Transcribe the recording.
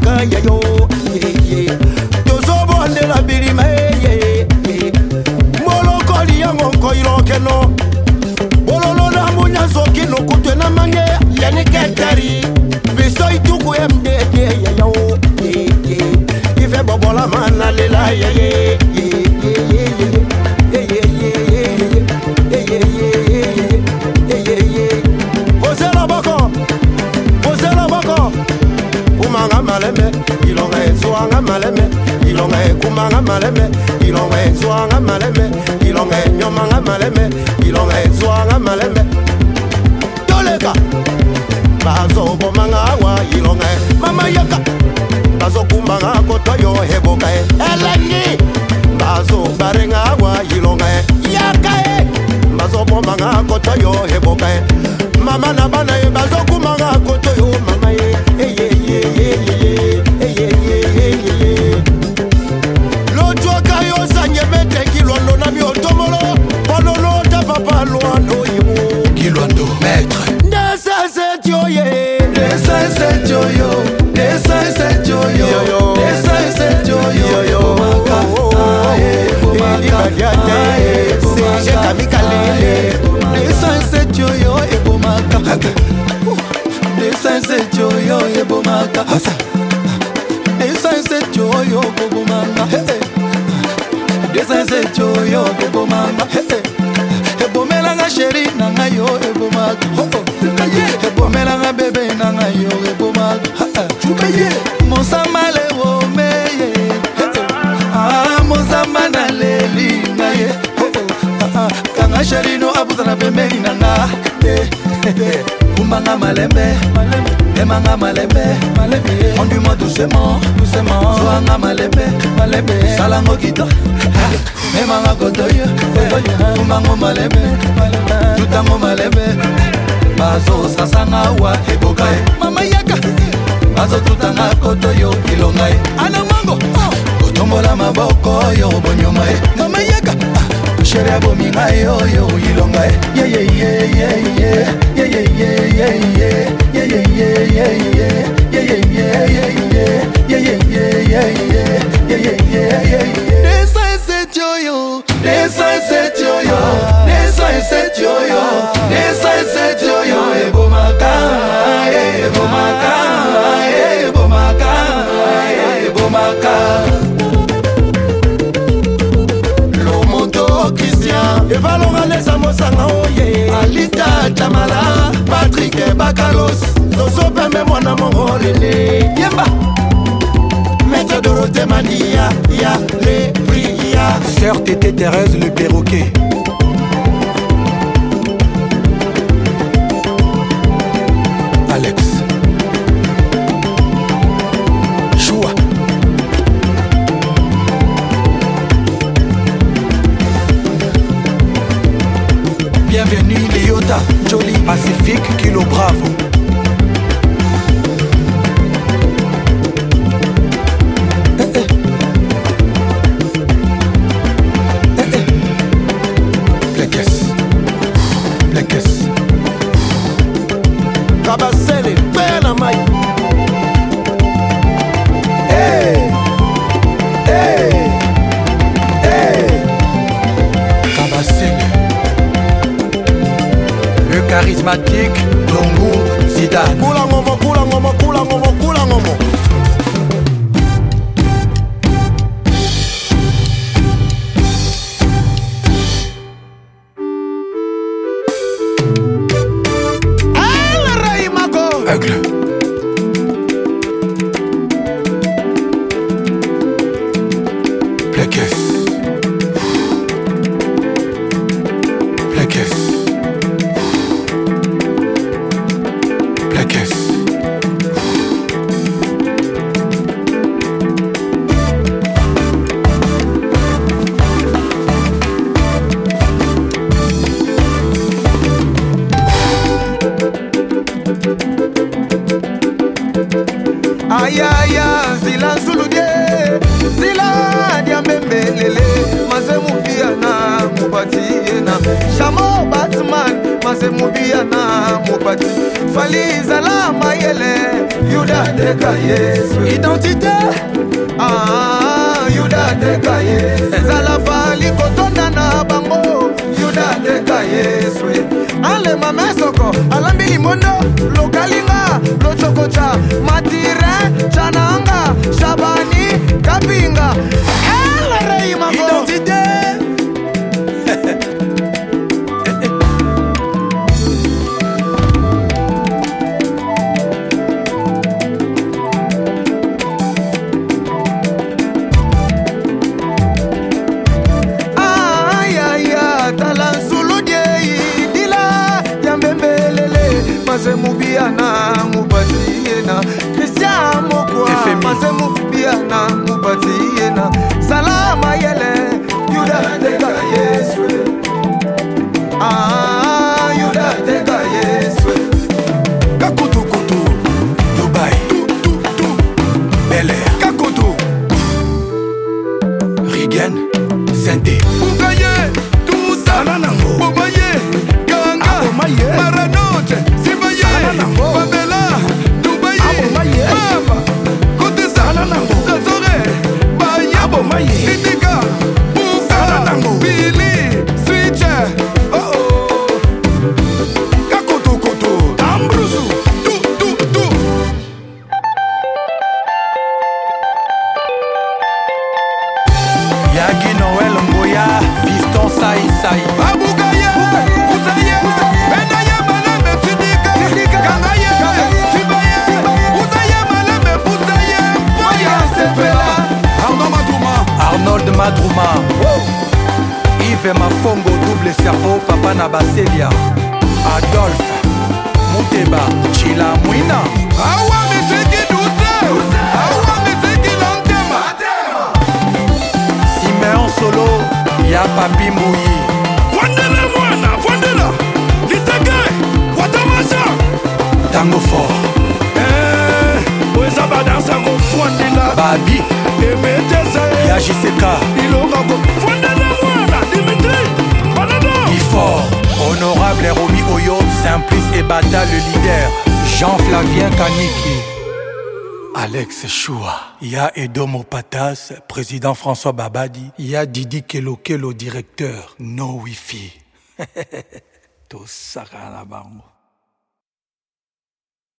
kaka yayo tozobondela bilima eye molokoli yango nkoyilokeno bololo na mbunya soki nokutwe na mange yeniketeri biso ituku emdete yayo ife bobolama na lela yeye ezwanga maleme ilonga ekumbanga maleme ilonga ezwanga maleme ilonga enyomanga maleme ilonga ezwanga maleme toleka bazobomanga awa ilonga e. mama yaka bazokumbanga kotoyo eboka e. elengi bazobarenga awa ilonga e. yaka bazobombanga kotoyo eboka mama na bana lwando maître kamikalee desanset oyo ebomaka desanset oyo ebomaka desanset oyo kobomaka desanset oyo kobomaka ebomelanga sheri na ngai yo ebomaka oh, oh. ebomelanga bebe na ngai yo ebomaka mosamba lewomeye ah. ah, mosamba na leli ngaye oh, ah, kanga sherino abuzana pembeni na nga eh, eh, eh. kumbanga malembe emanga malembe malembe conduis-moi doucement doucement zwanga malembe malembe salango kido emanga kotoyo kotoyo umbango malembe malembe tutango malembe bazosasanga wa eboka ye mama yaka bazotutanga kotoyo kilonga ye anangongo kotombola maboko yo bonyoma ye mama yaka shere abominga ye oyo ilonga ye na mongo lele yemba maître dorote mania ya le priya sœur tété thérèse le perroquet bati fali ezala mayele yuda ndeka yesu identité ah, yuda ndeka yesu ezala fali kotonda na bango yuda ndeka yesu alema mesoko alambi limondo lokalinga locokoca matire cananga shabani kapinga hey! mobimba cila mwina awa misiki duse awa misiki na ntema simeon solo ya papi mbuyi fondele mwana fondela liseke watamasha tango fort eh, oeza badansango fondela babi ebetese ya jiseka ilongako fondele mwana dimitri banada ifort Honorable Romy Oyo, Simplice et Bata le leader, Jean-Flavien Kaniki. Alex Choua. Il y Patas, président François Babadi. Il y a Didi directeur. No Wi-Fi. moi.